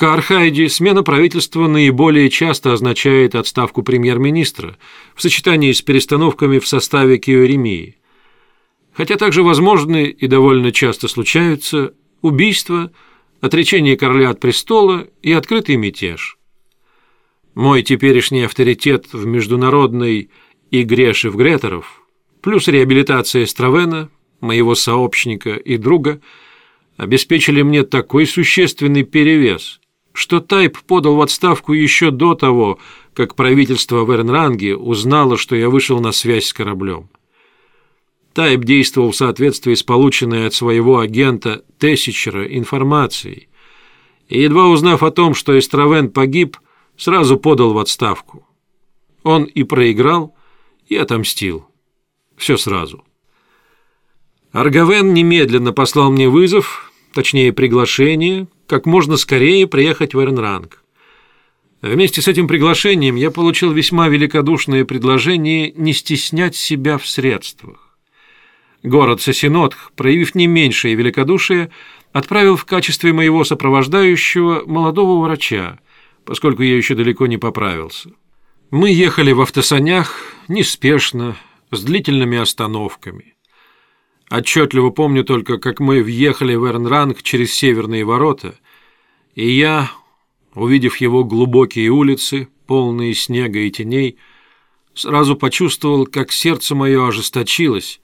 Кархайде смена правительства наиболее часто означает отставку премьер-министра в сочетании с перестановками в составе Киоремии. Хотя также возможны и довольно часто случаются убийства, отречение короля от престола и открытый мятеж. Мой теперешний авторитет в международной игре шефгретеров, плюс реабилитация Стравена, моего сообщника и друга, обеспечили мне такой существенный перевес, что Тайп подал в отставку еще до того, как правительство в Эрнранге узнало, что я вышел на связь с кораблем. Тайп действовал в соответствии с полученной от своего агента Тессичера информацией, и, едва узнав о том, что Эстравен погиб, сразу подал в отставку. Он и проиграл, и отомстил. Все сразу. Аргавен немедленно послал мне вызов, точнее приглашение, как можно скорее приехать в Эрнранг. Вместе с этим приглашением я получил весьма великодушное предложение не стеснять себя в средствах. Город Сосинотх, проявив не меньшее великодушие, отправил в качестве моего сопровождающего молодого врача, поскольку я еще далеко не поправился. Мы ехали в автосанях неспешно, с длительными остановками. Отчетливо помню только, как мы въехали в Эрнранг через северные ворота, и я, увидев его глубокие улицы, полные снега и теней, сразу почувствовал, как сердце мое ожесточилось,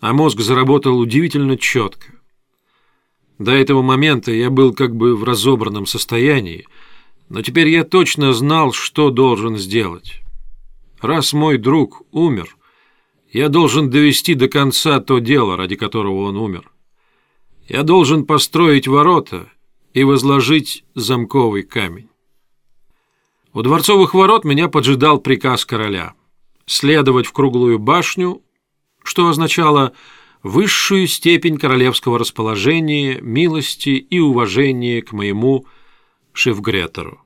а мозг заработал удивительно четко. До этого момента я был как бы в разобранном состоянии, но теперь я точно знал, что должен сделать. Раз мой друг умер, я должен довести до конца то дело, ради которого он умер. Я должен построить ворота и возложить замковый камень. У дворцовых ворот меня поджидал приказ короля следовать в круглую башню, что означало высшую степень королевского расположения, милости и уважения к моему Шефгретеру.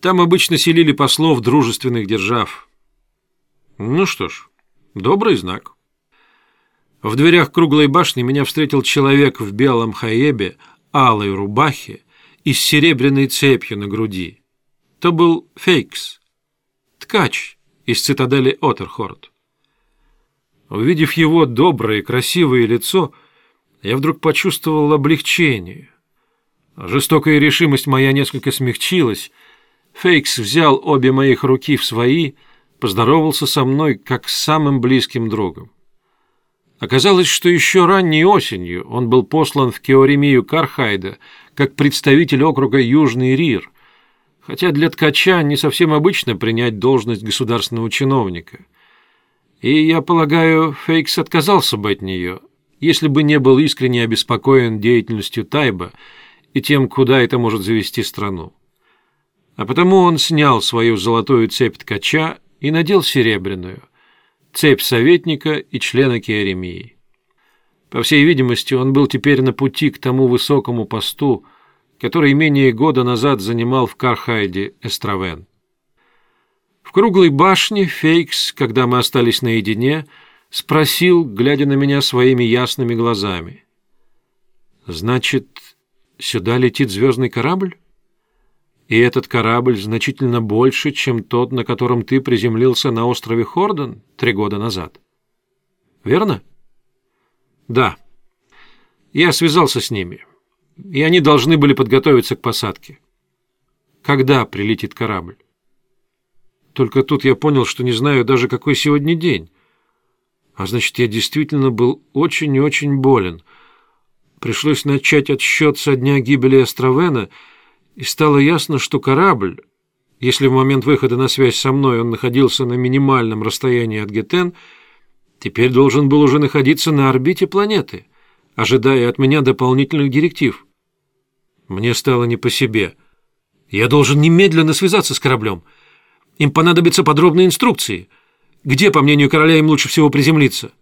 Там обычно селили послов дружественных держав. Ну что ж, Добрый знак. В дверях круглой башни меня встретил человек в белом хаебе, алой рубахе и с серебряной цепью на груди. То был Фейкс, ткач из цитадели Отерхорд. Увидев его доброе, красивое лицо, я вдруг почувствовал облегчение. Жестокая решимость моя несколько смягчилась. Фейкс взял обе моих руки в свои — поздоровался со мной как с самым близким другом. Оказалось, что еще ранней осенью он был послан в Кеоремию Кархайда как представитель округа Южный Рир, хотя для ткача не совсем обычно принять должность государственного чиновника. И, я полагаю, Фейкс отказался бы от нее, если бы не был искренне обеспокоен деятельностью Тайба и тем, куда это может завести страну. А потому он снял свою золотую цепь ткача и надел серебряную, цепь советника и члена Киеремии. По всей видимости, он был теперь на пути к тому высокому посту, который менее года назад занимал в Кархайде Эстравен. В круглой башне Фейкс, когда мы остались наедине, спросил, глядя на меня своими ясными глазами. «Значит, сюда летит звездный корабль?» И этот корабль значительно больше, чем тот, на котором ты приземлился на острове Хордон три года назад. Верно? Да. Я связался с ними, и они должны были подготовиться к посадке. Когда прилетит корабль? Только тут я понял, что не знаю даже, какой сегодня день. А значит, я действительно был очень и очень болен. Пришлось начать отсчет со дня гибели Островена — и стало ясно, что корабль, если в момент выхода на связь со мной он находился на минимальном расстоянии от Гетен, теперь должен был уже находиться на орбите планеты, ожидая от меня дополнительных директив. Мне стало не по себе. Я должен немедленно связаться с кораблем. Им понадобятся подробные инструкции. Где, по мнению короля, им лучше всего приземлиться?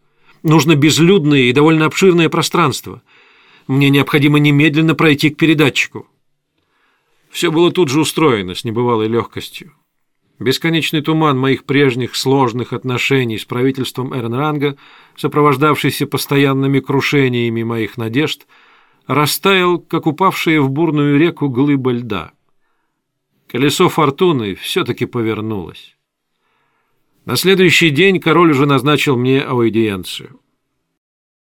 Нужно безлюдное и довольно обширное пространство. Мне необходимо немедленно пройти к передатчику. Все было тут же устроено с небывалой легкостью. Бесконечный туман моих прежних сложных отношений с правительством Эрнранга, сопровождавшийся постоянными крушениями моих надежд, растаял, как упавшая в бурную реку глыба льда. Колесо фортуны все-таки повернулось. На следующий день король уже назначил мне аудиенцию.